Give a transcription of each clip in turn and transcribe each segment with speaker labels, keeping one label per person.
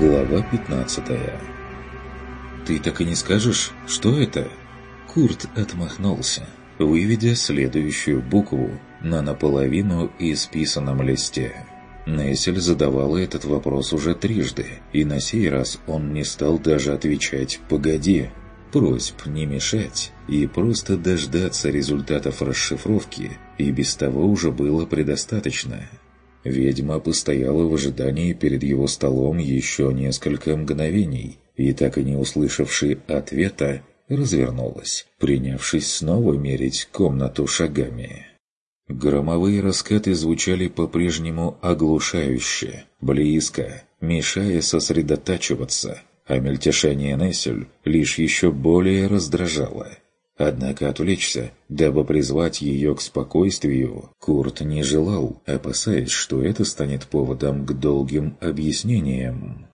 Speaker 1: Глава 15 «Ты так и не скажешь, что это?» Курт отмахнулся, выведя следующую букву на наполовину исписанном листе. Нессель задавала этот вопрос уже трижды, и на сей раз он не стал даже отвечать «погоди». Просьб не мешать и просто дождаться результатов расшифровки и без того уже было предостаточно. Ведьма постояла в ожидании перед его столом еще несколько мгновений и, так и не услышавши ответа, развернулась, принявшись снова мерить комнату шагами. Громовые раскаты звучали по-прежнему оглушающе, близко, мешая сосредотачиваться, а мельтешение Нессель лишь еще более раздражало. Однако отвлечься, дабы призвать ее к спокойствию, Курт не желал, опасаясь, что это станет поводом к долгим объяснениям.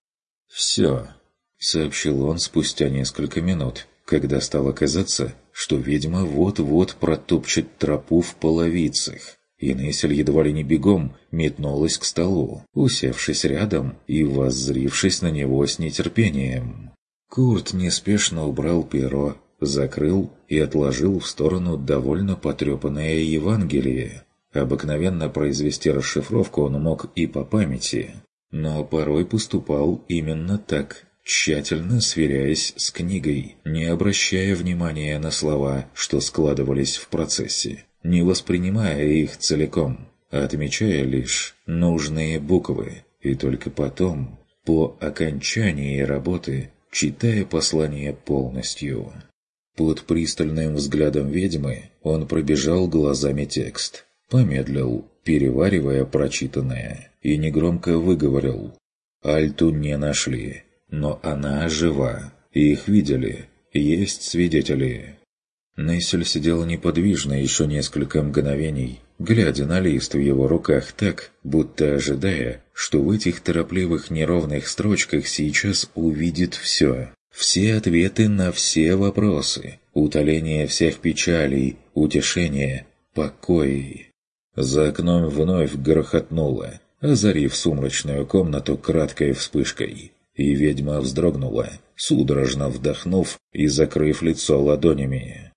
Speaker 1: «Все», — сообщил он спустя несколько минут, когда стало казаться, что ведьма вот-вот протопчет тропу в половицах. И Нессель едва ли не бегом метнулась к столу, усевшись рядом и воззрившись на него с нетерпением. Курт неспешно убрал перо, закрыл и отложил в сторону довольно потрепанное Евангелие. Обыкновенно произвести расшифровку он мог и по памяти, но порой поступал именно так, тщательно сверяясь с книгой, не обращая внимания на слова, что складывались в процессе, не воспринимая их целиком, а отмечая лишь нужные буквы, и только потом, по окончании работы, читая послание полностью. Под пристальным взглядом ведьмы он пробежал глазами текст, помедлил, переваривая прочитанное, и негромко выговорил. «Альту не нашли, но она жива, их видели, есть свидетели». Нессель сидела неподвижно еще несколько мгновений, глядя на лист в его руках так, будто ожидая, что в этих торопливых неровных строчках сейчас увидит все. Все ответы на все вопросы, утоление всех печалей, утешение, покой. За окном вновь грохотнуло, озарив сумрачную комнату краткой вспышкой. И ведьма вздрогнула, судорожно вдохнув и закрыв лицо ладонями.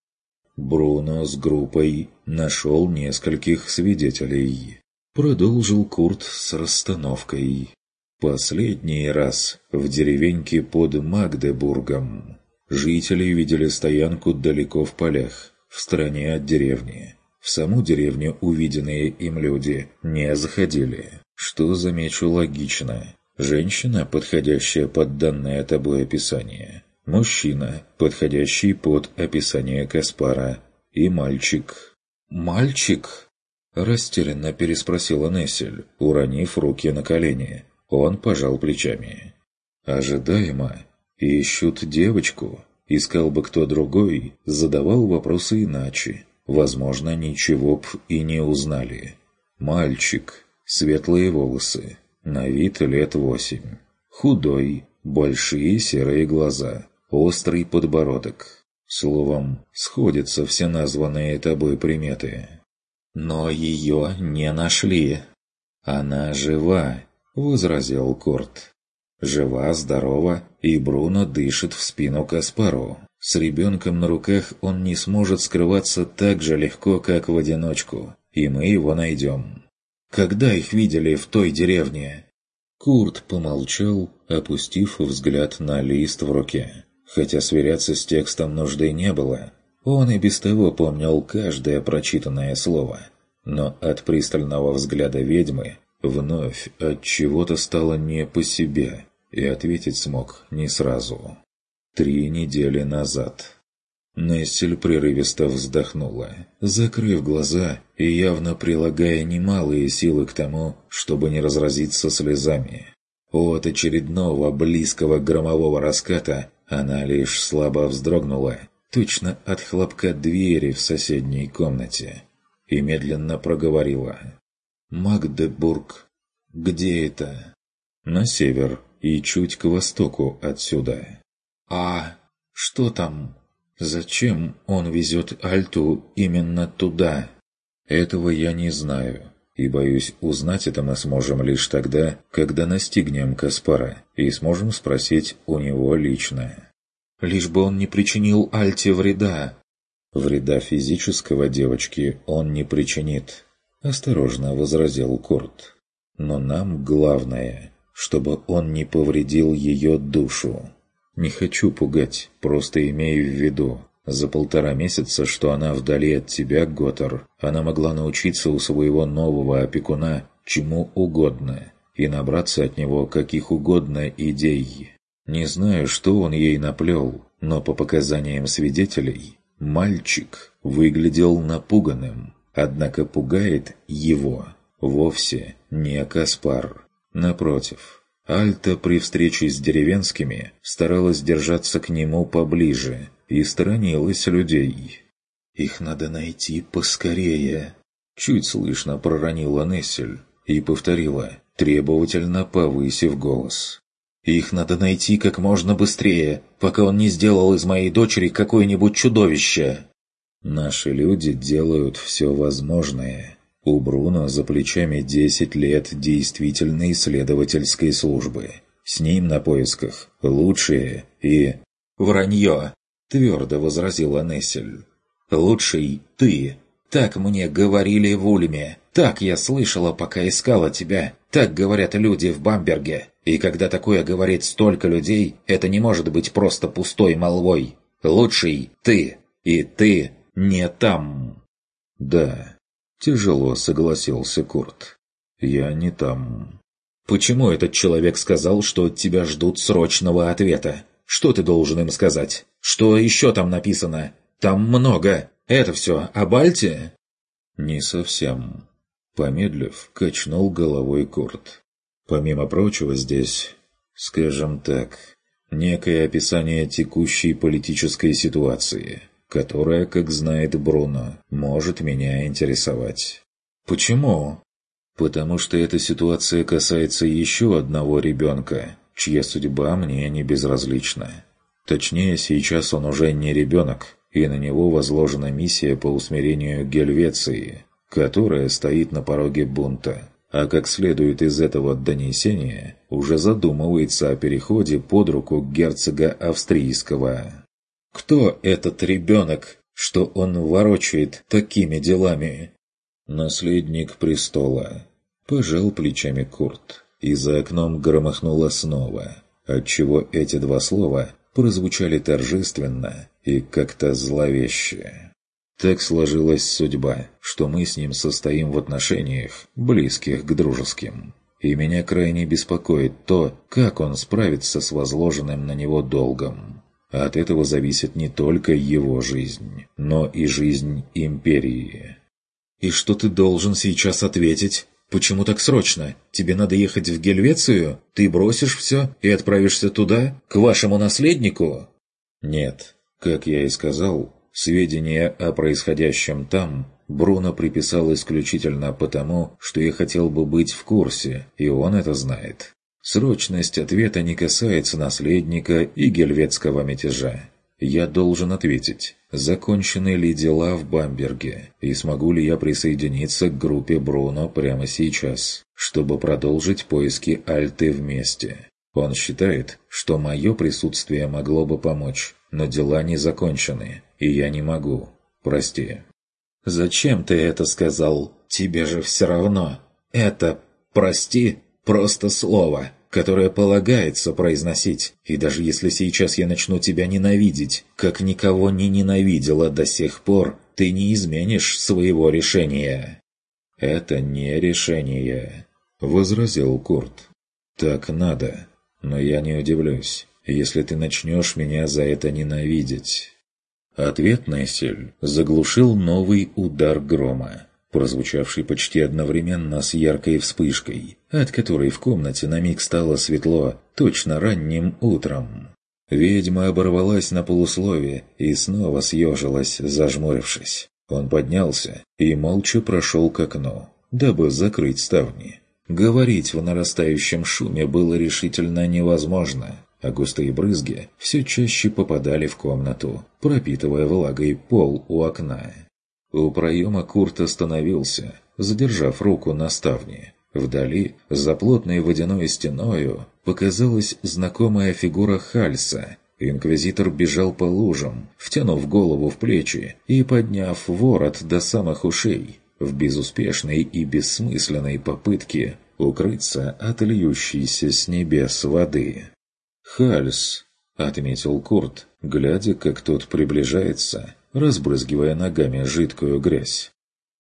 Speaker 1: Бруно с группой нашел нескольких свидетелей. Продолжил Курт с расстановкой. Последний раз в деревеньке под Магдебургом жители видели стоянку далеко в полях, в стороне от деревни. В саму деревню увиденные им люди не заходили, что, замечу, логично. Женщина, подходящая под данное тобой описание. Мужчина, подходящий под описание Каспара. И мальчик. «Мальчик?» Растерянно переспросила Нессель, уронив руки на колени. Он пожал плечами. Ожидаемо. Ищут девочку. Искал бы кто другой, задавал вопросы иначе. Возможно, ничего б и не узнали. Мальчик. Светлые волосы. На вид лет восемь. Худой. Большие серые глаза. Острый подбородок. Словом, сходятся все названные тобой приметы. Но ее не нашли. Она жива, — возразил Корт. Жива, здорова, и Бруно дышит в спину Каспару. С ребенком на руках он не сможет скрываться так же легко, как в одиночку, и мы его найдем. Когда их видели в той деревне?» Курт помолчал, опустив взгляд на лист в руке. Хотя сверяться с текстом нужды не было. Он и без того помнил каждое прочитанное слово. Но от пристального взгляда ведьмы Вновь от чего-то стало не по себе, и ответить смог не сразу. Три недели назад. Нессель прерывисто вздохнула, закрыв глаза и явно прилагая немалые силы к тому, чтобы не разразиться слезами. От очередного близкого громового раската она лишь слабо вздрогнула, точно от хлопка двери в соседней комнате, и медленно проговорила – Магдебург. Где это? На север и чуть к востоку отсюда. А что там? Зачем он везет Альту именно туда? Этого я не знаю. И, боюсь, узнать это мы сможем лишь тогда, когда настигнем Каспара и сможем спросить у него лично.
Speaker 2: Лишь бы он не причинил Альте вреда.
Speaker 1: Вреда физического девочки он не причинит, осторожно возразил Курт. Но нам главное, чтобы он не повредил ее душу. Не хочу пугать, просто имею в виду, за полтора месяца, что она вдали от тебя, Готор, она могла научиться у своего нового опекуна чему угодно и набраться от него каких угодно идей. Не знаю, что он ей наплел, но по показаниям свидетелей, мальчик выглядел напуганным, однако пугает его вовсе не Каспар. Напротив, Альта при встрече с деревенскими старалась держаться к нему поближе, и сторонилась людей. «Их надо найти поскорее!» Чуть слышно проронила Нессель и повторила, требовательно повысив голос. «Их надо найти как можно быстрее, пока он не сделал из моей дочери какое-нибудь чудовище!» «Наши люди делают все возможное», у Бруно за плечами 10 лет действительной исследовательской службы. С ним на поисках лучшие и... «Вранье!» Твердо возразила Нессель. «Лучший ты. Так мне говорили в Ульме. Так я слышала, пока искала тебя. Так говорят люди в Бамберге. И когда такое говорит столько людей, это не может быть просто пустой молвой. Лучший ты. И ты не там». «Да», — тяжело согласился Курт. «Я не там». «Почему этот человек сказал, что от тебя ждут срочного ответа? Что ты должен им сказать? Что еще там написано? Там много. Это все о Бальте?» «Не совсем». Помедлив, качнул головой Курт. «Помимо прочего здесь, скажем так, некое описание текущей политической ситуации, которая, как знает Бруно, может меня интересовать». «Почему?» «Потому что эта ситуация касается еще одного ребенка, чья судьба мне не безразлична. Точнее, сейчас он уже не ребенок, и на него возложена миссия по усмирению Гельвеции, которая стоит на пороге бунта. А как следует из этого донесения, уже задумывается о переходе под руку герцога австрийского. Кто этот ребенок, что он ворочает такими делами? Наследник престола. Пожал плечами Курт и за окном громыхнуло снова, отчего эти два слова прозвучали торжественно и как-то зловеще. Так сложилась судьба, что мы с ним состоим в отношениях, близких к дружеским. И меня крайне беспокоит то, как он справится с возложенным на него долгом. От этого зависит не только его жизнь, но и жизнь империи. «И что ты должен сейчас ответить?» «Почему так срочно? Тебе надо ехать в Гельвецию? Ты бросишь все и отправишься туда, к вашему наследнику?» «Нет. Как я и сказал, сведения о происходящем там Бруно приписал исключительно потому, что я хотел бы быть в курсе, и он это знает. Срочность ответа не касается наследника и гельветского мятежа. Я должен ответить, закончены ли дела в Бамберге, и смогу ли я присоединиться к группе Бруно прямо сейчас, чтобы продолжить поиски Альты вместе. Он считает, что мое присутствие могло бы помочь, но дела не закончены, и я не могу. Прости. «Зачем ты это сказал? Тебе же все равно. Это «прости» — просто слово которое полагается произносить. И даже если сейчас я начну тебя ненавидеть, как никого не ненавидела до сих пор, ты не изменишь своего решения». «Это не решение», — возразил Курт. «Так надо, но я не удивлюсь, если ты начнешь меня за это ненавидеть». Ответ Нессель заглушил новый удар грома прозвучавший почти одновременно с яркой вспышкой, от которой в комнате на миг стало светло, точно ранним утром. Ведьма оборвалась на полуслове и снова съежилась, зажмурившись. Он поднялся и молча прошел к окну, дабы закрыть ставни. Говорить в нарастающем шуме было решительно невозможно, а густые брызги все чаще попадали в комнату, пропитывая влагой пол у окна. У проема Курт остановился, задержав руку на ставне. Вдали, за плотной водяной стеною, показалась знакомая фигура Хальса. Инквизитор бежал по лужам, втянув голову в плечи и подняв ворот до самых ушей, в безуспешной и бессмысленной попытке укрыться от льющейся с небес воды. «Хальс», — отметил Курт, глядя, как тот приближается, разбрызгивая ногами жидкую грязь.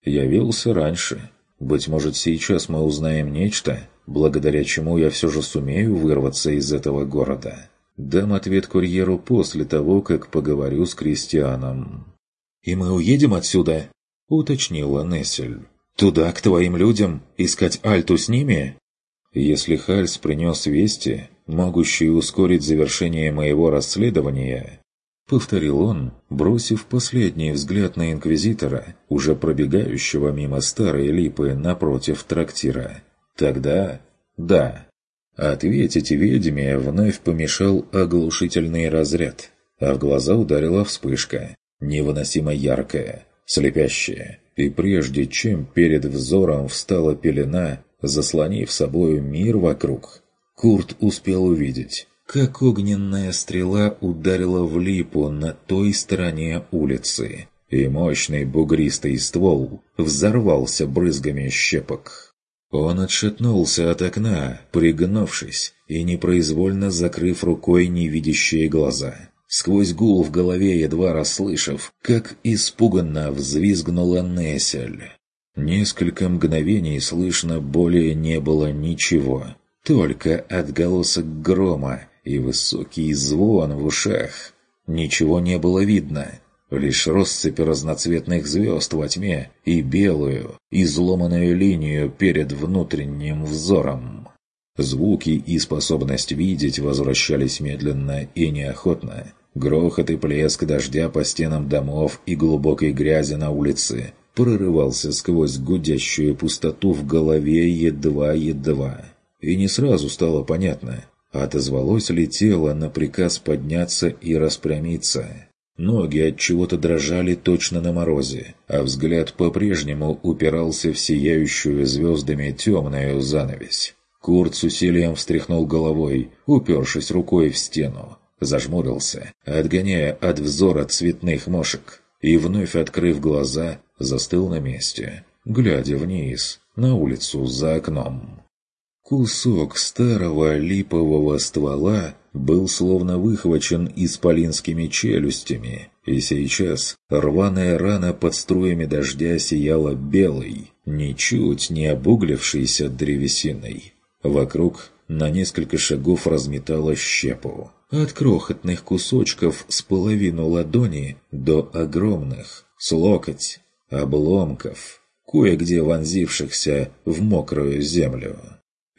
Speaker 1: «Явился раньше. Быть может, сейчас мы узнаем нечто, благодаря чему я все же сумею вырваться из этого города. Дам ответ курьеру после того, как поговорю с крестьяном». «И мы уедем отсюда?» — уточнила Нессель. «Туда, к твоим людям? Искать Альту с ними?» «Если Хальс принес вести, могущие ускорить завершение моего расследования», повторил он, бросив последний взгляд на Инквизитора, уже пробегающего мимо старой липы напротив трактира. «Тогда... да». Ответить ведьме вновь помешал оглушительный разряд, а в глаза ударила вспышка, невыносимо яркая, слепящая, и прежде чем перед взором встала пелена, заслонив собою мир вокруг, Курт успел увидеть, как огненная стрела ударила в липу на той стороне улицы, и мощный бугристый ствол взорвался брызгами щепок. Он отшатнулся от окна, пригнувшись и непроизвольно закрыв рукой невидящие глаза сквозь гул в голове едва расслышав, как испуганно взвизгнула Нессель. Несколько мгновений слышно более не было ничего, только отголосок грома и высокий звон в ушах. Ничего не было видно, лишь россыпь разноцветных звезд во тьме и белую, изломанную линию перед внутренним взором. Звуки и способность видеть возвращались медленно и неохотно, Грохот и плеск дождя по стенам домов и глубокой грязи на улице прорывался сквозь гудящую пустоту в голове едва-едва. И не сразу стало понятно, отозвалось ли тело на приказ подняться и распрямиться. Ноги от чего-то дрожали точно на морозе, а взгляд по-прежнему упирался в сияющую звездами темную занавесь. Курт с усилием встряхнул головой, упершись рукой в стену зажмурился, отгоняя от взора цветных мошек, и, вновь открыв глаза, застыл на месте, глядя вниз, на улицу за окном. Кусок старого липового ствола был словно выхвачен исполинскими челюстями, и сейчас рваная рана под струями дождя сияла белой, ничуть не обуглившейся древесиной. Вокруг на несколько шагов разметала щепу. От крохотных кусочков с половину ладони до огромных, с локоть, обломков, кое-где вонзившихся в мокрую землю.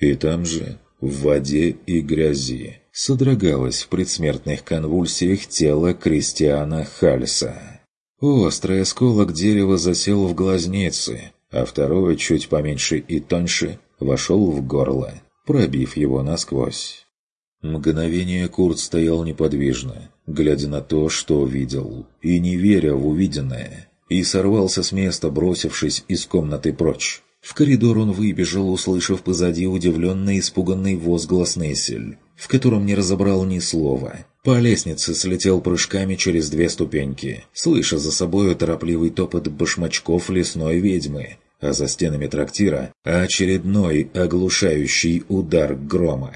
Speaker 1: И там же, в воде и грязи, содрогалось в предсмертных конвульсиях тело Кристиана Хальса. Острый осколок дерева засел в глазнице, а второй, чуть поменьше и тоньше, вошел в горло, пробив его насквозь. Мгновение Курт стоял неподвижно, глядя на то, что видел, и не веря в увиденное, и сорвался с места, бросившись из комнаты прочь. В коридор он выбежал, услышав позади удивленный испуганный возглас Нессель, в котором не разобрал ни слова. По лестнице слетел прыжками через две ступеньки, слыша за собою торопливый топот башмачков лесной ведьмы, а за стенами трактира очередной оглушающий удар грома.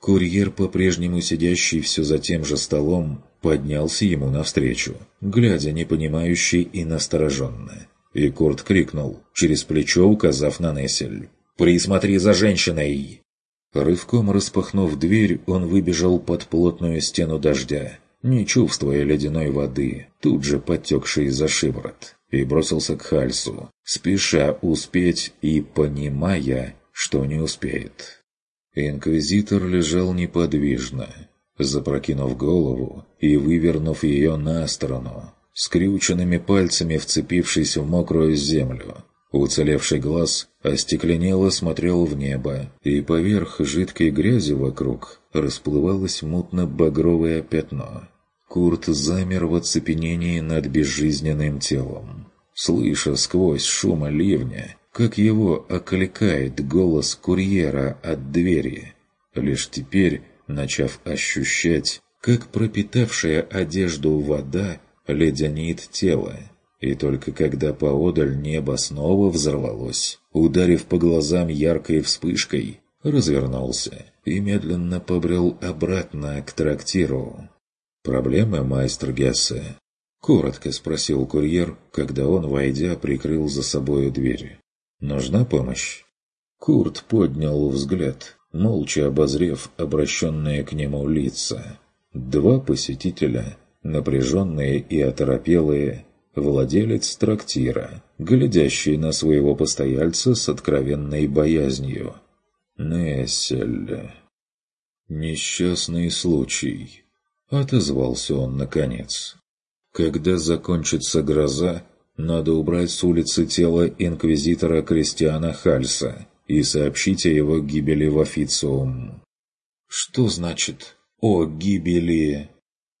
Speaker 1: Курьер, по-прежнему сидящий все за тем же столом, поднялся ему навстречу, глядя непонимающе и настороженно. И Курт крикнул, через плечо указав на Нессель. «Присмотри за женщиной!» Рывком распахнув дверь, он выбежал под плотную стену дождя, не чувствуя ледяной воды, тут же подтекшей за шиворот и бросился к Хальсу, спеша успеть и понимая, что не успеет. Инквизитор лежал неподвижно, запрокинув голову и вывернув ее на сторону, скрюченными пальцами вцепившись в мокрую землю. Уцелевший глаз остекленело смотрел в небо, и поверх жидкой грязи вокруг расплывалось мутно-багровое пятно. Курт замер в оцепенении над безжизненным телом. слыша сквозь шума ливня, как его окликает голос курьера от двери. Лишь теперь, начав ощущать, как пропитавшая одежду вода леденит тело, и только когда поодаль небо снова взорвалось, ударив по глазам яркой вспышкой, развернулся и медленно побрел обратно к трактиру. «Проблемы, майстер Гессе?» — коротко спросил курьер, когда он, войдя, прикрыл за собою дверь. «Нужна помощь?» Курт поднял взгляд, молча обозрев обращенные к нему лица. Два посетителя, напряженные и оторопелые, владелец трактира, глядящий на своего постояльца с откровенной боязнью. Нессель. Несчастный случай. Отозвался он наконец. Когда закончится гроза, надо убрать с улицы тело инквизитора Кристиана Хальса и сообщить о его гибели в официум. «Что значит «о гибели»?»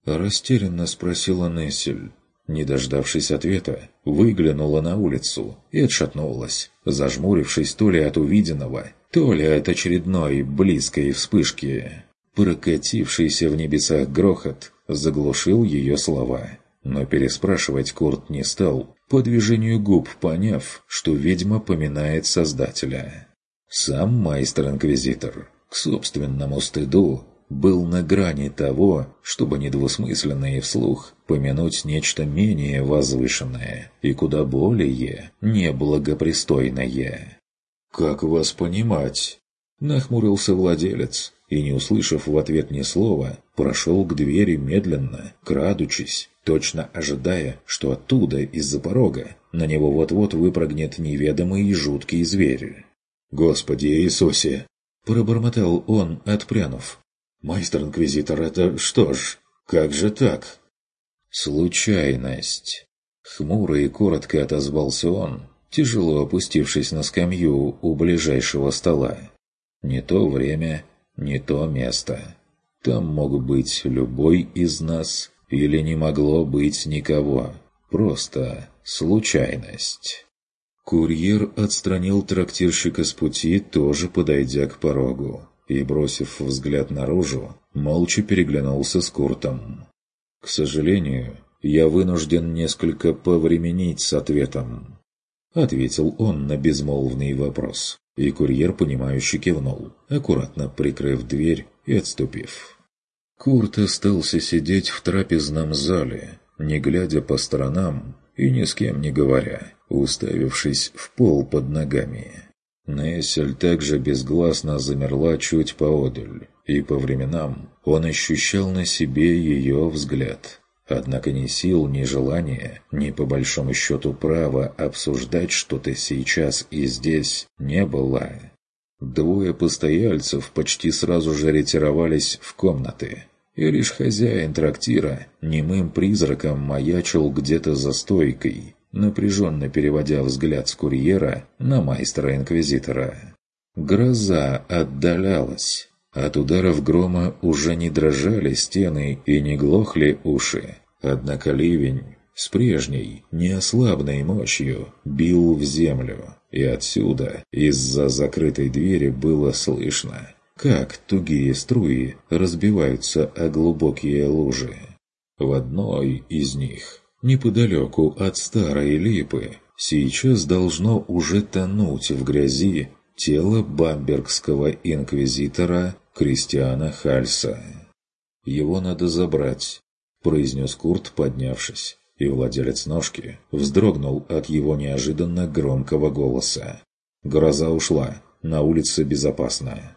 Speaker 1: Растерянно спросила Нессель. Не дождавшись ответа, выглянула на улицу и отшатнулась, зажмурившись то ли от увиденного, то ли от очередной близкой вспышки. Прокатившийся в небесах грохот заглушил ее слова. Но переспрашивать Курт не стал, по движению губ поняв, что ведьма поминает Создателя. Сам майстер-инквизитор, к собственному стыду, был на грани того, чтобы недвусмысленно и вслух помянуть нечто менее возвышенное и куда более неблагопристойное. «Как вас понимать?» – нахмурился владелец, и, не услышав в ответ ни слова, прошел к двери медленно, крадучись, точно ожидая, что оттуда, из-за порога, на него вот-вот выпрыгнет неведомый и жуткий зверь. «Господи Иисусе!» – пробормотал он, отпрянув. «Майстер-инквизитор, это что ж, как же так?» «Случайность!» Хмуро и коротко отозвался он, тяжело опустившись на скамью у ближайшего стола. «Не то время, не то место. Там мог быть любой из нас, или не могло быть никого. Просто случайность. Курьер отстранил трактирщика с пути, тоже подойдя к порогу, и, бросив взгляд наружу, молча переглянулся с Куртом. «К сожалению, я вынужден несколько повременить с ответом», — ответил он на безмолвный вопрос. И курьер, понимающе кивнул, аккуратно прикрыв дверь и отступив. Курт остался сидеть в трапезном зале, не глядя по сторонам и ни с кем не говоря, уставившись в пол под ногами. Нессель также безгласно замерла чуть поодаль, и по временам он ощущал на себе ее взгляд, Однако ни сил, ни желания, ни по большому счету права обсуждать что-то сейчас и здесь не было. Двое постояльцев почти сразу же ретировались в комнаты, и лишь хозяин трактира немым призраком маячил где-то за стойкой, напряженно переводя взгляд с курьера на майстра-инквизитора. Гроза отдалялась. От ударов грома уже не дрожали стены и не глохли уши. Однако ливень с прежней, неослабной мощью бил в землю, и отсюда, из-за закрытой двери, было слышно, как тугие струи разбиваются о глубокие лужи. В одной из них, неподалеку от старой липы, сейчас должно уже тонуть в грязи тело бамбергского инквизитора Кристиана Хальса. Его надо забрать, произнес Курт, поднявшись, и владелец ножки вздрогнул от его неожиданно громкого голоса. Гроза ушла, на улице безопасная.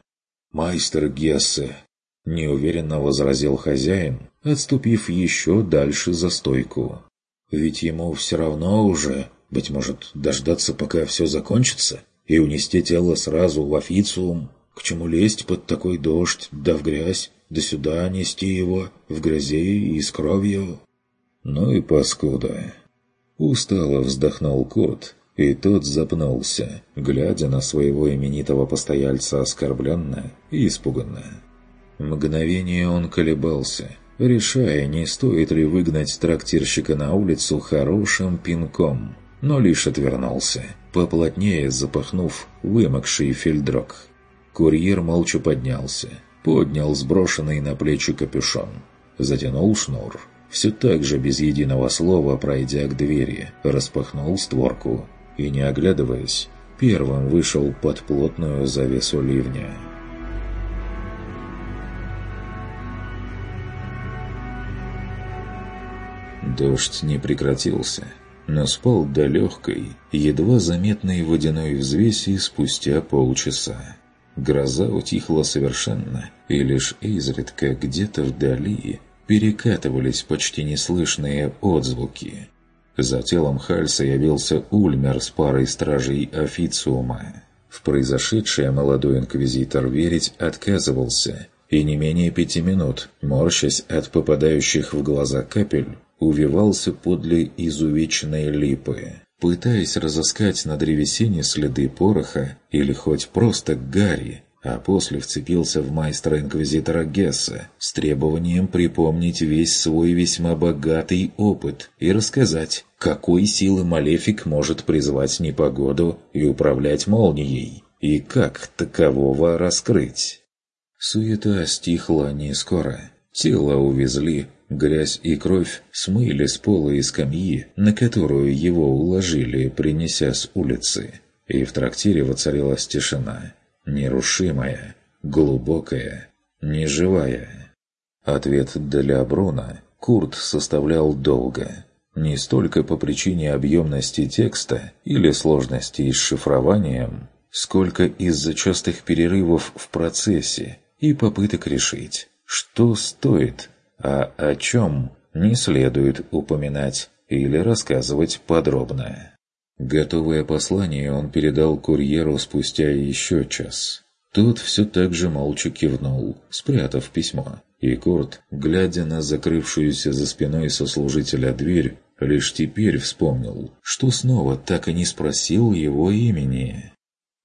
Speaker 1: «Майстер Гессе!» – неуверенно возразил хозяин, отступив еще дальше за стойку. «Ведь ему все равно уже, быть может, дождаться, пока все закончится, и унести тело сразу в официум, к чему лезть под такой дождь, да в грязь, да сюда нести его, в грязи и с кровью. Ну и паскуда. Устало вздохнул Курт, и тот запнулся, глядя на своего именитого постояльца оскорбленно и испуганно. Мгновение он колебался, решая, не стоит ли выгнать трактирщика на улицу хорошим пинком, но лишь отвернулся, поплотнее запахнув вымокший фельдрок. Курьер молча поднялся, поднял сброшенный на плечи капюшон, затянул шнур, все так же без единого слова пройдя к двери, распахнул створку и, не оглядываясь, первым вышел под плотную завесу ливня. Дождь не прекратился, но спал до легкой, едва заметной водяной взвеси спустя полчаса. Гроза утихла совершенно, и лишь изредка где-то вдали перекатывались почти неслышные отзвуки. За телом Хальса явился Ульмер с парой стражей официума. В произошедшее молодой инквизитор верить отказывался, и не менее пяти минут, морщась от попадающих в глаза капель, увивался подле изувеченной липы, пытаясь разыскать на древесине следы пороха или хоть просто гари, а после вцепился в майстра-инквизитора Гесса с требованием припомнить весь свой весьма богатый опыт и рассказать, какой силы малефик может призвать непогоду и управлять молнией, и как такового раскрыть. Суета стихла не скоро. Тело увезли, грязь и кровь смыли с пола и скамьи, на которую его уложили, принеся с улицы. И в трактире воцарилась тишина нерушимая, глубокая, неживая. Ответ для Бруна Курт составлял долго. Не столько по причине объемности текста или сложности с шифрованием, сколько из-за частых перерывов в процессе и попыток решить, что стоит, а о чем не следует упоминать или рассказывать подробно. Готовое послание он передал курьеру спустя еще час. Тот все так же молча кивнул, спрятав письмо. И Курт, глядя на закрывшуюся за спиной сослужителя дверь, лишь теперь вспомнил, что снова так и не спросил его имени.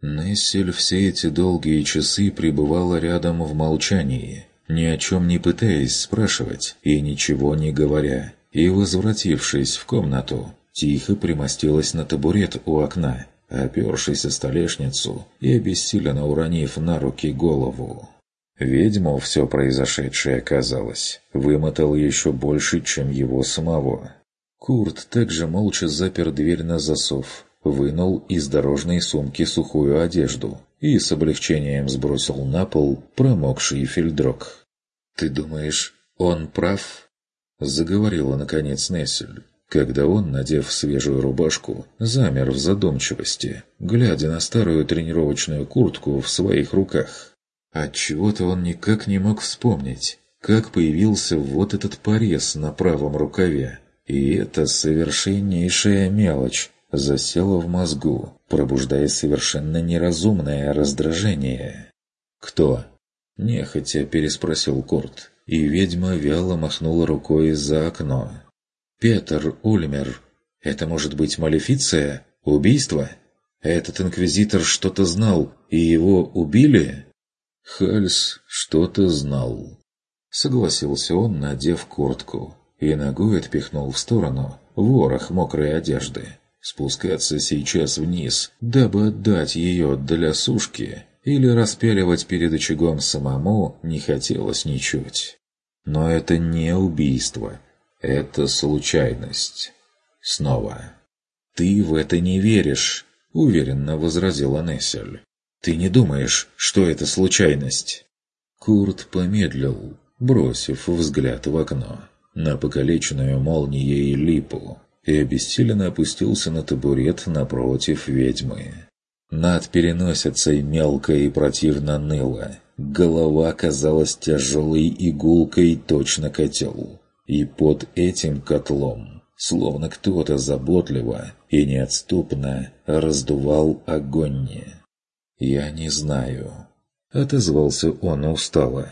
Speaker 1: Нессель все эти долгие часы пребывала рядом в молчании, ни о чем не пытаясь спрашивать и ничего не говоря, и, возвратившись в комнату, тихо примостилась на табурет у окна, опершись о столешницу и обессиленно уронив на руки голову. Ведьму все произошедшее, оказалось, вымотал еще больше, чем его самого. Курт также молча запер дверь на засов, вынул из дорожной сумки сухую одежду и с облегчением сбросил на пол промокший фельдрок. «Ты думаешь, он прав?» — заговорила наконец Нессель когда он, надев свежую рубашку, замер в задумчивости, глядя на старую тренировочную куртку в своих руках. Отчего-то он никак не мог вспомнить, как появился вот этот порез на правом рукаве. И эта совершеннейшая мелочь засела в мозгу, пробуждая совершенно неразумное раздражение. «Кто?» – нехотя переспросил Курт, и ведьма вяло махнула рукой за окно. Петр Ульмер. Это может быть малефиция? Убийство? Этот инквизитор что-то знал, и его убили? Хальс что-то знал. Согласился он, надев куртку, и ногой отпихнул в сторону ворох мокрой одежды. Спускаться сейчас вниз, дабы отдать ее для сушки или распяливать перед очагом самому не хотелось ничуть. Но это не убийство, это случайность. Снова. «Ты в это не веришь», — уверенно возразила Нессель. «Ты не думаешь, что это случайность?» Курт помедлил, бросив взгляд в окно на покалеченную молнией липу и обессиленно опустился на табурет напротив ведьмы. Над переносицей мелко и противно ныло. Голова казалась тяжелой игулкой точно котел. И под этим котлом, словно кто-то заботливо и неотступно раздувал огонь. «Я не знаю», — отозвался он устало.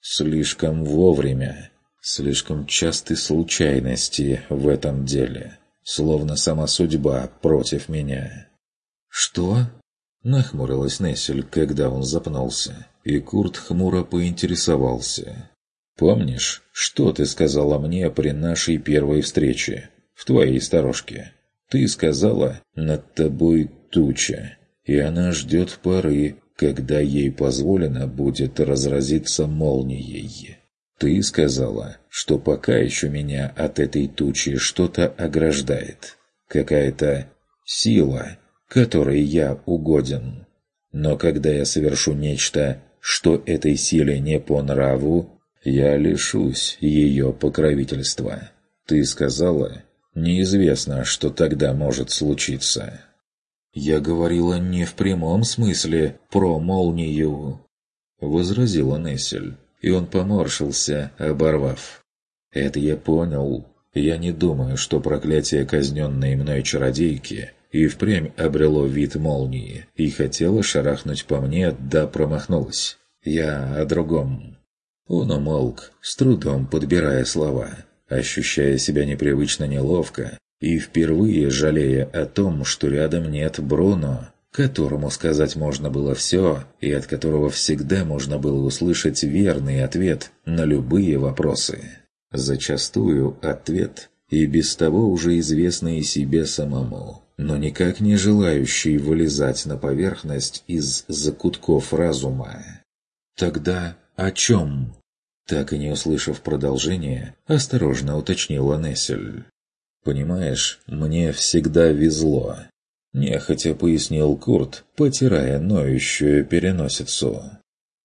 Speaker 1: «Слишком вовремя, слишком часты случайности в этом деле, словно сама судьба против меня». «Что?» — нахмурилась Нессель, когда он запнулся, и Курт хмуро поинтересовался. «Помнишь, что ты сказала мне при нашей первой встрече, в твоей сторожке? Ты сказала, над тобой туча, и она ждет поры, когда ей позволено будет разразиться молнией. Ты сказала, что пока еще меня от этой тучи что-то ограждает. Какая-то сила, которой я угоден. Но когда я совершу нечто, что этой силе не по нраву, я лишусь ее покровительства. Ты сказала, неизвестно, что тогда может случиться. «Я говорила не в прямом смысле про молнию», — возразила Нессель, и он поморщился, оборвав. «Это я понял. Я не думаю, что проклятие казненной мной чародейки и впрямь обрело вид молнии и хотела шарахнуть по мне, да промахнулась. Я о другом». Он умолк, с трудом подбирая слова, ощущая себя непривычно неловко и впервые жалея о том, что рядом нет Бруно, которому сказать можно было все, и от которого всегда можно было услышать верный ответ на любые вопросы. Зачастую ответ и без того уже известный себе самому, но никак не желающий вылезать на поверхность из закутков разума. «Тогда о чем?» Так и не услышав продолжения, осторожно уточнила Нессель. «Понимаешь, мне всегда везло», – нехотя пояснил Курт, потирая ноющую переносицу.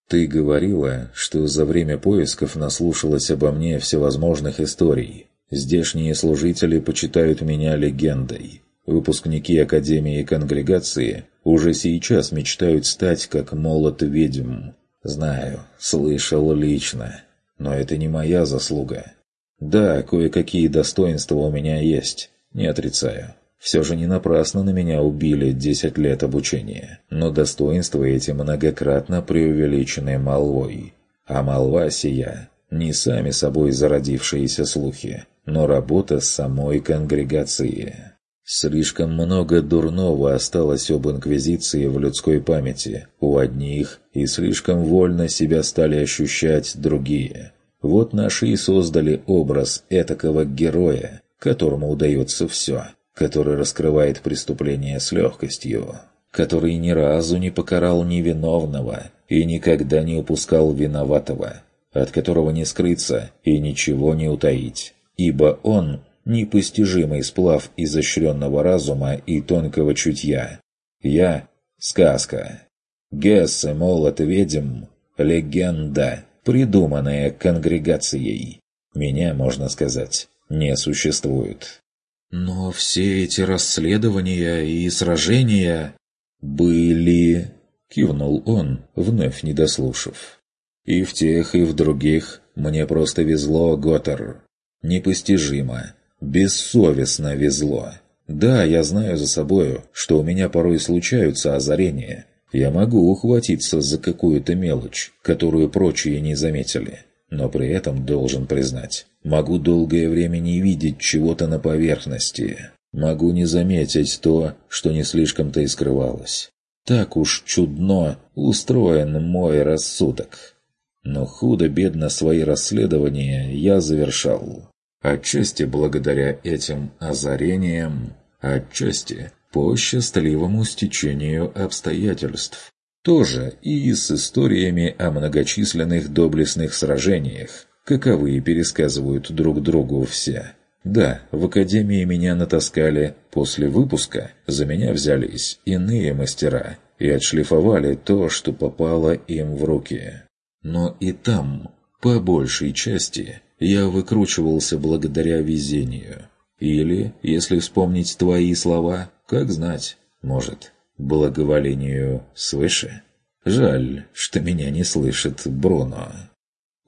Speaker 1: «Ты говорила, что за время поисков наслушалась обо мне всевозможных историй. Здешние служители почитают меня легендой. Выпускники Академии Конгрегации уже сейчас мечтают стать как молот ведьм. Знаю, слышал лично, но это не моя заслуга. Да, кое-какие достоинства у меня есть, не отрицаю. Все же не напрасно на меня убили 10 лет обучения, но достоинства эти многократно преувеличены молвой. А молва сия – не сами собой зародившиеся слухи, но работа самой конгрегации. Слишком много дурного осталось об Инквизиции в людской памяти. У одних, и слишком вольно себя стали ощущать другие – вот наши и создали образ этакого героя, которому удается все, который раскрывает преступление с легкостью, который ни разу не покарал невиновного и никогда не упускал виноватого, от которого не скрыться и ничего не утаить, ибо он – непостижимый сплав изощренного разума и тонкого чутья. Я – сказка. Гессе, молот ведьм – легенда придуманное конгрегацией. Меня, можно сказать, не существует. Но все эти расследования и сражения были... Кивнул он, вновь не дослушав. И в тех, и в других мне просто везло, Готтер. Непостижимо, бессовестно везло. Да, я знаю за собою, что у меня порой случаются озарения, я могу ухватиться за какую-то мелочь, которую прочие не заметили, но при этом должен признать, могу долгое время не видеть чего-то на поверхности, могу не заметить то, что не слишком-то и скрывалось. Так уж чудно устроен мой рассудок. Но худо-бедно свои расследования я завершал. Отчасти благодаря этим озарениям, отчасти по счастливому стечению обстоятельств. Тоже и с историями о многочисленных доблестных сражениях, каковые пересказывают друг другу все. Да, в академии меня натаскали, после выпуска за меня взялись иные мастера и отшлифовали то, что попало им в руки. Но и там, по большей части, я выкручивался благодаря везению. Или, если вспомнить твои слова, как знать, может, благоволению свыше? Жаль, что меня не слышит Бруно.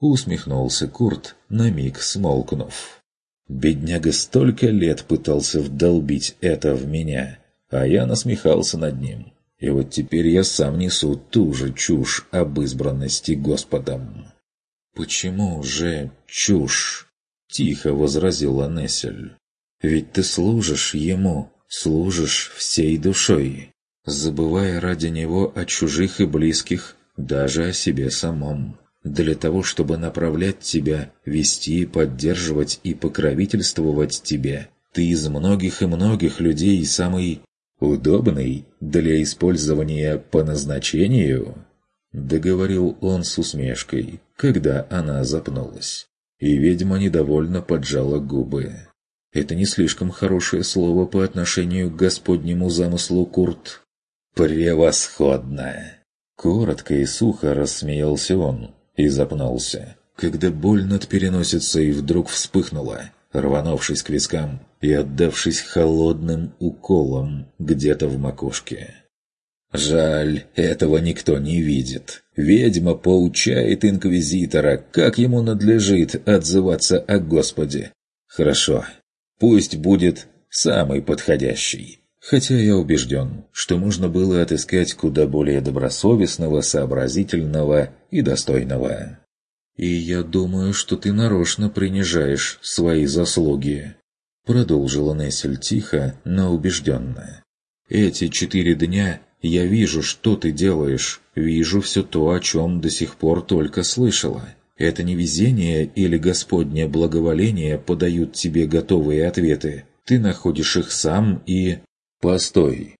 Speaker 1: Усмехнулся Курт, на миг смолкнув. Бедняга столько лет пытался вдолбить это в меня, а я насмехался над ним. И вот теперь я сам несу ту же чушь об избранности Господом. «Почему же чушь?» — тихо возразила Нессель. «Ведь ты служишь ему, служишь всей душой, забывая ради него о чужих и близких, даже о себе самом, для того, чтобы направлять тебя, вести, поддерживать и покровительствовать тебе. Ты из многих и многих людей самый удобный для использования по назначению?» Договорил он с усмешкой, когда она запнулась. И ведьма недовольно поджала губы. «Это не слишком хорошее слово по отношению к господнему замыслу, Курт». «Превосходно!» Коротко и сухо рассмеялся он и запнулся, когда боль над переносицей вдруг вспыхнула, рванувшись к вискам и отдавшись холодным уколом где-то в макушке. Жаль, этого никто не видит. Ведьма поучает инквизитора, как ему надлежит отзываться о Господе. Хорошо, пусть будет самый подходящий. Хотя я убежден, что можно было отыскать куда более добросовестного, сообразительного и достойного. «И я думаю, что ты нарочно принижаешь свои заслуги», продолжила Нессель тихо, но убежденно. «Эти четыре дня я вижу, что ты делаешь, вижу все то, о чем до сих пор только слышала. Это не везение или Господнее благоволение подают тебе готовые ответы. Ты находишь их сам и... «Постой!»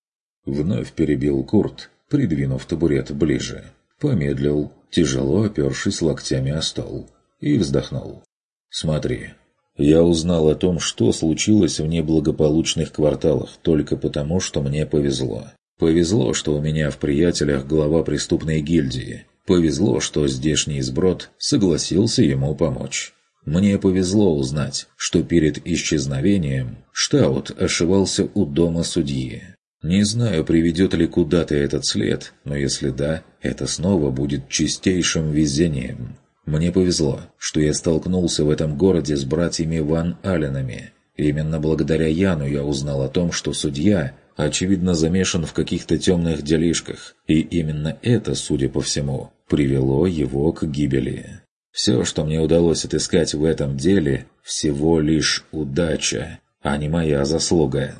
Speaker 1: Вновь перебил Курт, придвинув табурет ближе. Помедлил, тяжело опершись локтями о стол, и вздохнул. «Смотри, я узнал о том, что случилось в неблагополучных кварталах только потому, что мне повезло. Повезло, что у меня в приятелях глава преступной гильдии. Повезло, что здешний сброд согласился ему помочь. Мне повезло узнать, что перед исчезновением Штаут ошивался у дома судьи. Не знаю, приведет ли куда-то этот след, но если да, это снова будет чистейшим везением. Мне повезло, что я столкнулся в этом городе с братьями Ван Аленами. Именно благодаря Яну я узнал о том, что судья очевидно замешан в каких-то темных делишках, и именно это, судя по всему, привело его к гибели. Все, что мне удалось отыскать в этом деле, всего лишь удача, а не моя заслуга.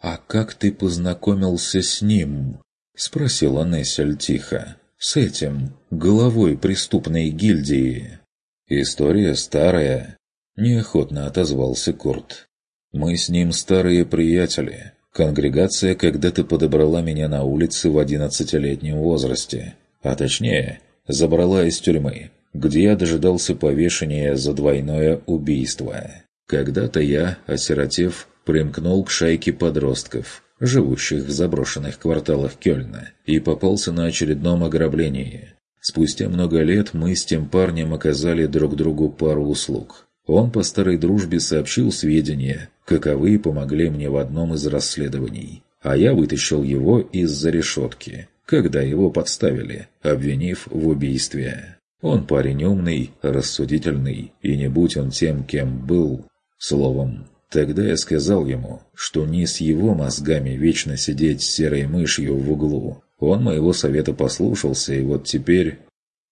Speaker 1: «А как ты познакомился с ним?» — спросила Нессель тихо. «С этим, головой преступной гильдии». «История старая», — неохотно отозвался Курт. «Мы с ним старые приятели. Конгрегация когда-то подобрала меня на улице в одиннадцатилетнем возрасте, а точнее, забрала из тюрьмы, где я дожидался повешения за двойное убийство. Когда-то я, осиротев, примкнул к шайке подростков, живущих в заброшенных кварталах Кёльна, и попался на очередном ограблении. Спустя много лет мы с тем парнем оказали друг другу пару услуг. Он по старой дружбе сообщил сведения, каковые помогли мне в одном из расследований, а я вытащил его из-за решетки, когда его подставили, обвинив в убийстве. Он парень умный, рассудительный, и не будь он тем, кем был. Словом, тогда я сказал ему, что не с его мозгами вечно сидеть серой мышью в углу. Он моего совета послушался, и вот теперь...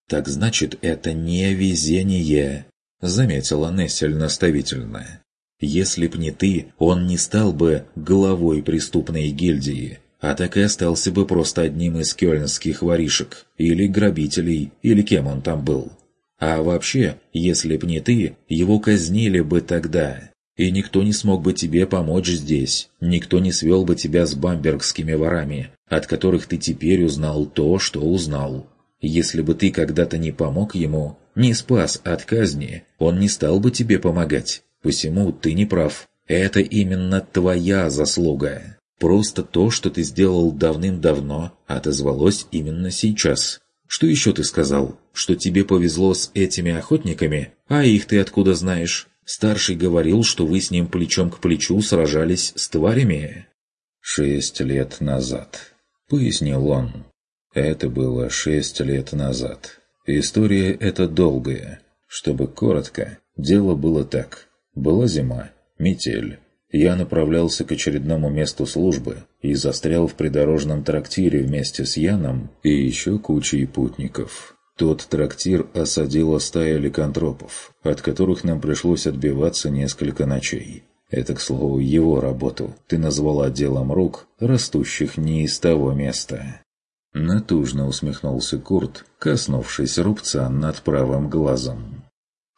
Speaker 1: «Так значит, это не везение!» заметила Нессель наставительно. «Если б не ты, он не стал бы главой преступной гильдии, а так и остался бы просто одним из кёльнских воришек, или грабителей, или кем он там был. А вообще, если б не ты, его казнили бы тогда, и никто не смог бы тебе помочь здесь, никто не свел бы тебя с бамбергскими ворами, от которых ты теперь узнал то, что узнал. Если бы ты когда-то не помог ему, не спас от казни, он не стал бы тебе помогать. Посему ты не прав. Это именно твоя заслуга. Просто то, что ты сделал давным-давно, отозвалось именно сейчас. Что еще ты сказал? Что тебе повезло с этими охотниками? А их ты откуда знаешь? Старший говорил, что вы с ним плечом к плечу сражались с тварями. «Шесть лет назад», — пояснил он. «Это было шесть лет назад». История эта долгая. Чтобы коротко, дело было так. Была зима, метель. Я направлялся к очередному месту службы и застрял в придорожном трактире вместе с Яном и еще кучей путников. Тот трактир осадила стая ликантропов, от которых нам пришлось отбиваться несколько ночей. Это, к слову, его работу ты назвала делом рук, растущих не из того места. Натужно усмехнулся Курт, коснувшись рубца над правым глазом.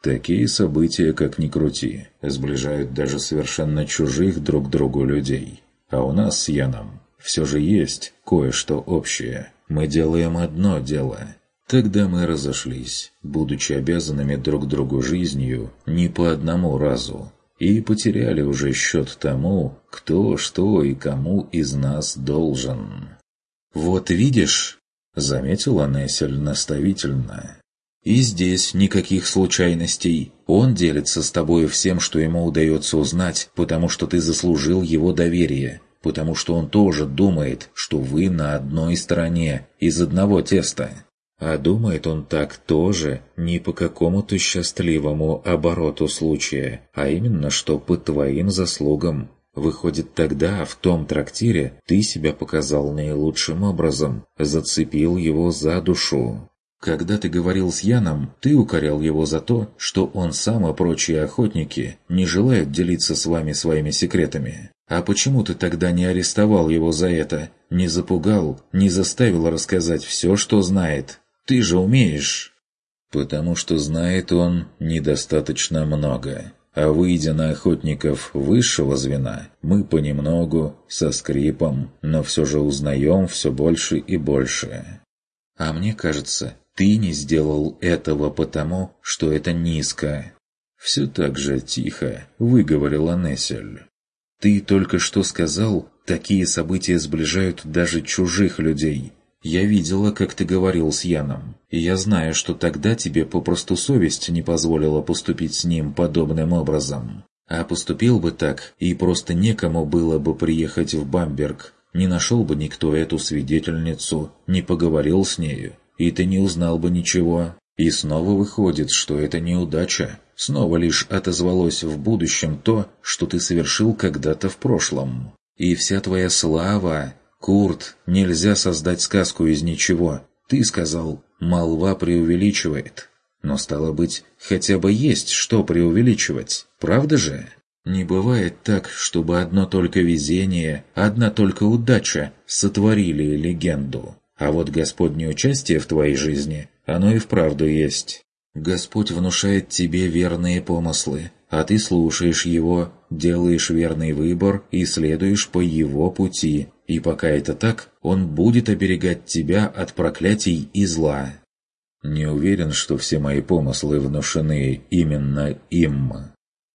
Speaker 1: Такие события, как ни крути, сближают даже совершенно чужих друг другу людей. А у нас с Яном все же есть кое-что общее. Мы делаем одно дело. Тогда мы разошлись, будучи обязанными друг другу жизнью не по одному разу, и потеряли уже счет тому, кто, что и кому из нас должен. «Вот видишь», — заметила Нессель наставительно, — «и здесь никаких случайностей. Он делится с тобой всем, что ему удается узнать, потому что ты заслужил его доверие, потому что он тоже думает, что вы на одной стороне, из одного теста. А думает он так тоже не по какому-то счастливому обороту случая, а именно что по твоим заслугам. Выходит, тогда, в том трактире, ты себя показал наилучшим образом, зацепил его за душу. Когда ты говорил с Яном, ты укорял его за то, что он сам и прочие охотники не желают делиться с вами своими секретами. А почему ты тогда не арестовал его за это, не запугал, не заставил рассказать все, что знает? Ты же умеешь!» «Потому что знает он недостаточно много. А выйдя на охотников высшего звена, мы понемногу, со скрипом, но все же узнаем все больше и больше. А мне кажется, ты не сделал этого потому, что это низко». Все так же тихо выговорила Нессель. «Ты только что сказал, такие события сближают даже чужих людей. Я видела, как ты говорил с Яном, и я знаю, что тогда тебе попросту совесть не позволила поступить с ним подобным образом. А поступил бы так, и просто некому было бы приехать в Бамберг, не нашел бы никто эту свидетельницу, не поговорил с нею, и ты не узнал бы ничего. И снова выходит, что это неудача. Снова лишь отозвалось в будущем то, что ты совершил когда-то в прошлом. И вся твоя слава «Курт, нельзя создать сказку из ничего. Ты сказал, молва преувеличивает. Но стало быть, хотя бы есть что преувеличивать, правда же?» Не бывает так, чтобы одно только везение, одна только удача сотворили легенду. А вот Господне участие в твоей жизни, оно и вправду есть. Господь внушает тебе верные помыслы, а ты слушаешь Его, делаешь верный выбор и следуешь по Его пути, и пока это так, он будет оберегать тебя от проклятий и зла. Не уверен, что все мои помыслы внушены именно им.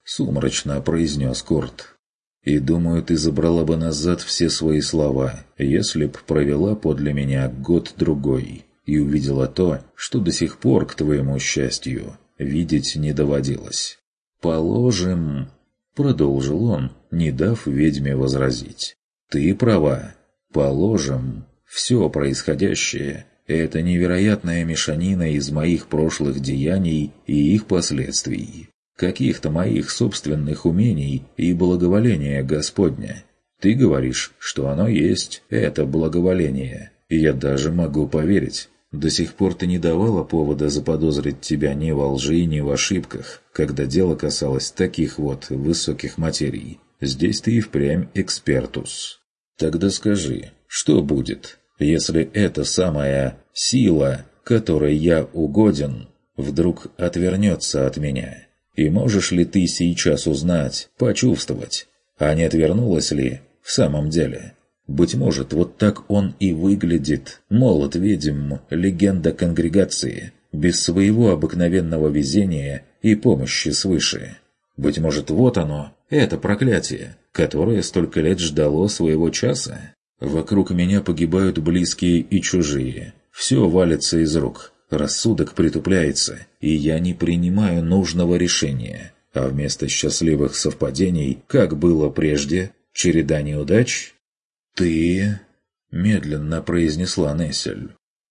Speaker 1: Сумрачно произнес Курт. И думаю, ты забрала бы назад все свои слова, если б провела подле меня год-другой и увидела то, что до сих пор, к твоему счастью, видеть не доводилось. «Положим...» — продолжил он, не дав ведьме возразить. Ты права. Положим, все происходящее – это невероятная мешанина из моих прошлых деяний и их последствий, каких-то моих собственных умений и благоволения Господня. Ты говоришь, что оно есть, это благоволение, и я даже могу поверить. До сих пор ты не давала повода заподозрить тебя ни во лжи, ни в ошибках, когда дело касалось таких вот высоких материй. Здесь ты и впрямь экспертус. Тогда скажи, что будет, если эта самая сила, которой я угоден, вдруг отвернется от меня? И можешь ли ты сейчас узнать, почувствовать, а не отвернулась ли в самом деле? Быть может, вот так он и выглядит, молот ведьм, легенда конгрегации, без своего обыкновенного везения и помощи свыше. Быть может, вот оно, это проклятие, которое столько лет ждало своего часа. Вокруг меня погибают близкие и чужие. Все валится из рук, рассудок притупляется, и я не принимаю нужного решения. А вместо счастливых совпадений, как было прежде, череда неудач? «Ты...» — медленно произнесла Нессель.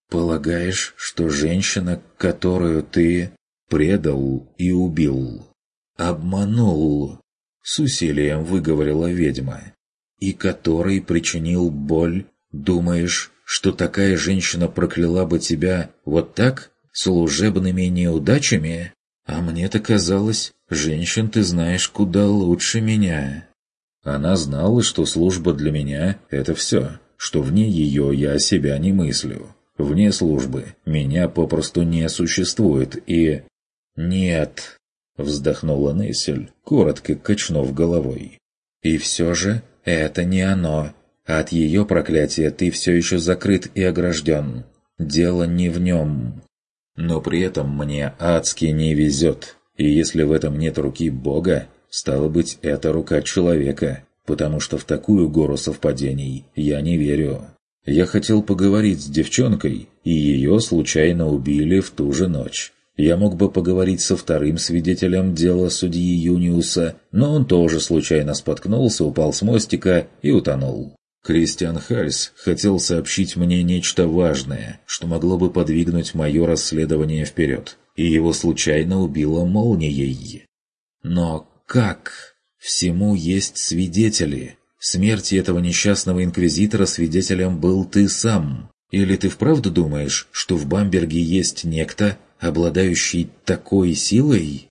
Speaker 1: «Полагаешь, что женщина, которую ты предал и убил, обманул, с усилием выговорила ведьма. «И который причинил боль? Думаешь, что такая женщина прокляла бы тебя вот так, служебными неудачами? А мне-то казалось, женщин ты знаешь куда лучше меня». Она знала, что служба для меня — это все, что вне ее я себя не мыслю. Вне службы меня попросту не существует и... Нет, Вздохнула Нессель, коротко качнув головой. «И все же это не оно. От ее проклятия ты все еще закрыт и огражден. Дело не в нем. Но при этом мне адски не везет. И если в этом нет руки Бога, стало быть, это рука человека, потому что в такую гору совпадений я не верю. Я хотел поговорить с девчонкой, и ее случайно убили в ту же ночь. Я мог бы поговорить со вторым свидетелем дела судьи Юниуса, но он тоже случайно споткнулся, упал с мостика и утонул. Кристиан Хальс хотел сообщить мне нечто важное, что могло бы подвигнуть мое расследование вперед, и его случайно убило молнией. Но как? Всему есть свидетели. Смерти этого несчастного инквизитора свидетелем был ты сам. Или ты вправду думаешь, что в Бамберге есть некто, обладающий такой силой?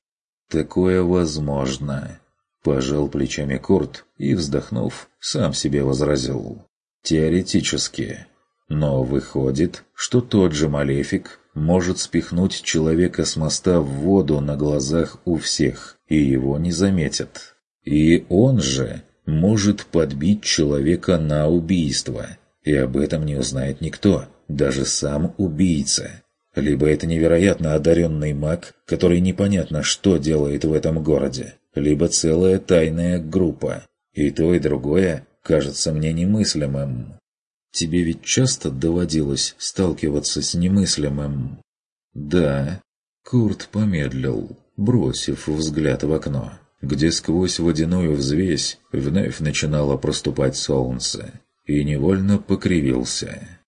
Speaker 1: Такое возможно. Пожал плечами Курт и, вздохнув, сам себе возразил. Теоретически. Но выходит, что тот же Малефик может спихнуть человека с моста в воду на глазах у всех, и его не заметят. И он же может подбить человека на убийство, и об этом не узнает никто, даже сам убийца. Либо это невероятно одаренный маг, который непонятно что делает в этом городе, либо целая тайная группа. И то, и другое кажется мне немыслимым. Тебе ведь часто доводилось сталкиваться с немыслимым? Да. Курт помедлил, бросив взгляд в окно, где сквозь водяную взвесь вновь начинало проступать солнце, и невольно покривился.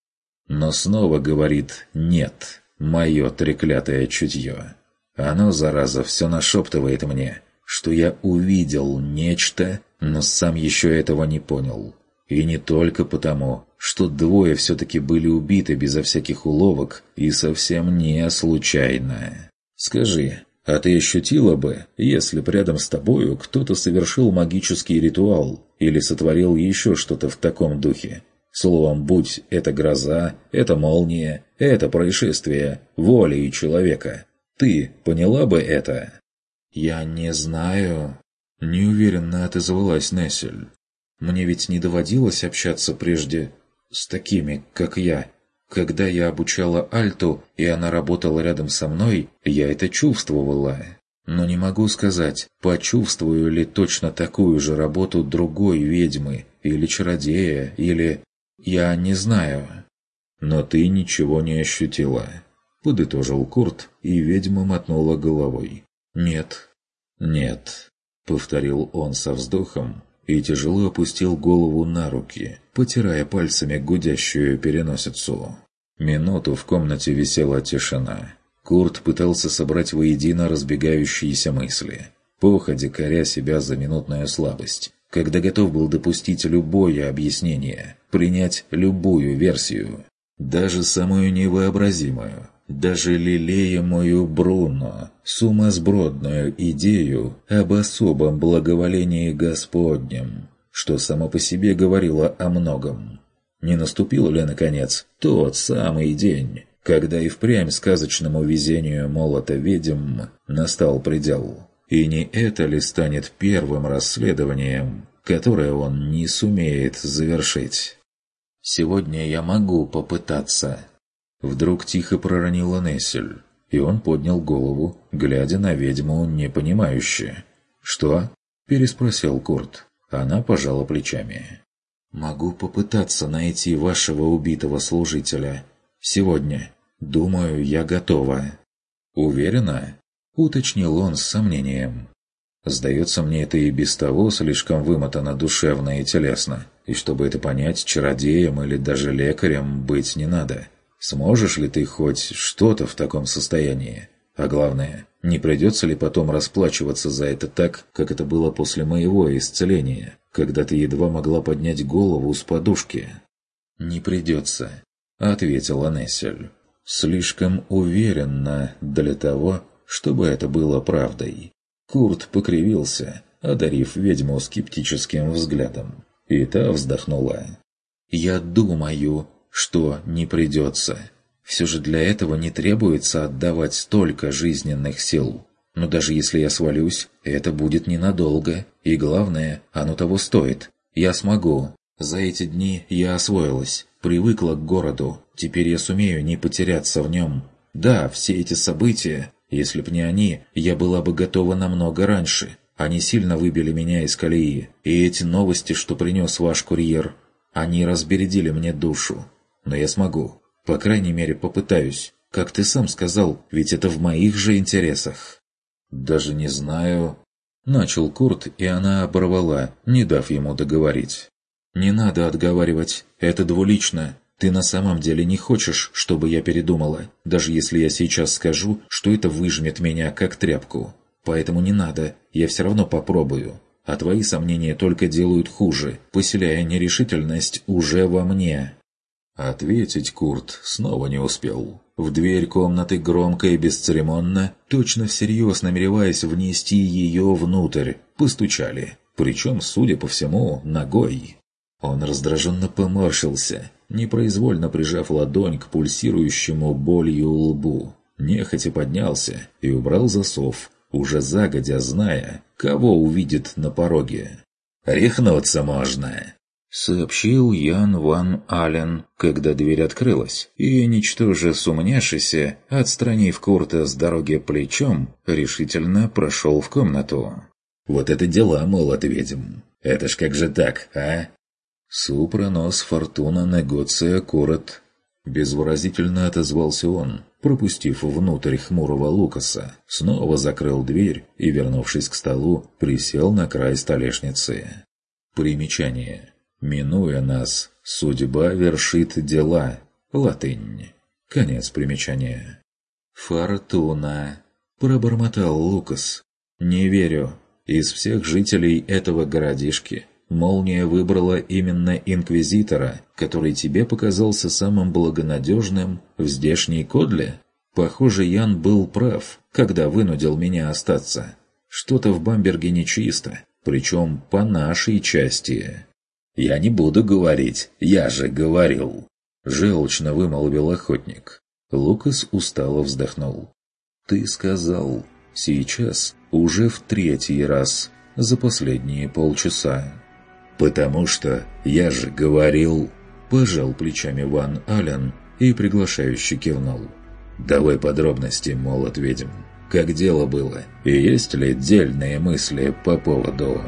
Speaker 1: Но снова говорит «нет» мое треклятое чутье. Оно, зараза, все нашептывает мне, что я увидел нечто, но сам еще этого не понял. И не только потому, что двое все-таки были убиты безо всяких уловок и совсем не случайно. Скажи, а ты ощутила бы, если б рядом с тобою кто-то совершил магический ритуал или сотворил еще что-то в таком духе? Словом, будь это гроза, это молния, это происшествие, волей человека. Ты поняла бы это? Я не знаю. Неуверенно отозвалась Нессель. Мне ведь не доводилось общаться прежде с такими, как я. Когда я обучала Альту, и она работала рядом со мной, я это чувствовала. Но не могу сказать, почувствую ли точно такую же работу другой ведьмы, или чародея, или... «Я не знаю». «Но ты ничего не ощутила», — подытожил Курт, и ведьма мотнула головой. «Нет». «Нет», — повторил он со вздохом и тяжело опустил голову на руки, потирая пальцами гудящую переносицу. Минуту в комнате висела тишина. Курт пытался собрать воедино разбегающиеся мысли, походе коря себя за минутную слабость, когда готов был допустить любое объяснение, принять любую версию, даже самую невообразимую, даже лелеемую Бруно, сумасбродную идею об особом благоволении Господнем, что само по себе говорило о многом. Не наступил ли, наконец, тот самый день, когда и впрямь сказочному везению молота ведьм настал предел? И не это ли станет первым расследованием, которое он не сумеет завершить? «Сегодня я могу попытаться». Вдруг тихо проронила Нессель, и он поднял голову, глядя на ведьму непонимающе. «Что?» – переспросил Курт. Она пожала плечами. «Могу попытаться найти вашего убитого служителя. Сегодня. Думаю, я готова». «Уверена?» – уточнил он с сомнением. «Сдается мне, это и без того слишком вымотано душевно и телесно, и чтобы это понять, чародеем или даже лекарем быть не надо. Сможешь ли ты хоть что-то в таком состоянии? А главное, не придется ли потом расплачиваться за это так, как это было после моего исцеления, когда ты едва могла поднять голову с подушки?» «Не придется», — ответила Нессель. «Слишком уверенно для того, чтобы это было правдой». Курт покривился, одарив ведьму скептическим взглядом, и та вздохнула. «Я думаю, что не придется. Все же для этого не требуется отдавать столько жизненных сил. Но даже если я свалюсь, это будет ненадолго. И главное, оно того стоит. Я смогу. За эти дни я освоилась, привыкла к городу. Теперь я сумею не потеряться в нем. Да, все эти события, если б не они, я была бы готова намного раньше. Они сильно выбили меня из колеи. И эти новости, что принес ваш курьер, они разбередили мне душу. Но я смогу. По крайней мере, попытаюсь. Как ты сам сказал, ведь это в моих же интересах. Даже не знаю... Начал Курт, и она оборвала, не дав ему договорить. «Не надо отговаривать, это двулично. Ты на самом деле не хочешь, чтобы я передумала, даже если я сейчас скажу, что это выжмет меня как тряпку. Поэтому не надо, я все равно попробую. А твои сомнения только делают хуже, поселяя нерешительность уже во мне». Ответить Курт снова не успел. В дверь комнаты громко и бесцеремонно, точно всерьез намереваясь внести ее внутрь, постучали. Причем, судя по всему, ногой. Он раздраженно поморщился, непроизвольно прижав ладонь к пульсирующему болью лбу. Нехотя поднялся и убрал засов, уже загодя зная, кого увидит на пороге. «Рехнуться можно!» Сообщил Ян Ван Ален, когда дверь открылась, и, ничтоже сумняшися, отстранив Курта с дороги плечом, решительно прошел в комнату. «Вот это дела, мол, ответим. Это ж как же так, а?» «Супранос фортуна негоция корот», — безвыразительно отозвался он, пропустив внутрь хмурого Лукаса, снова закрыл дверь и, вернувшись к столу, присел на край столешницы. Примечание. «Минуя нас, судьба вершит дела». Латынь. Конец примечания. «Фортуна», — пробормотал Лукас. «Не верю. Из всех жителей этого городишки Молния выбрала именно Инквизитора, который тебе показался самым благонадежным в здешней Кодле? Похоже, Ян был прав, когда вынудил меня остаться. Что-то в Бамберге нечисто, причем по нашей части. «Я не буду говорить, я же говорил!» Желчно вымолвил охотник. Лукас устало вздохнул. «Ты сказал, сейчас уже в третий раз за последние полчаса». «Потому что я же говорил...» Пожал плечами Ван Ален и приглашающе кивнул. «Давай подробности, мол, ответим. Как дело было? И есть ли дельные мысли по поводу...»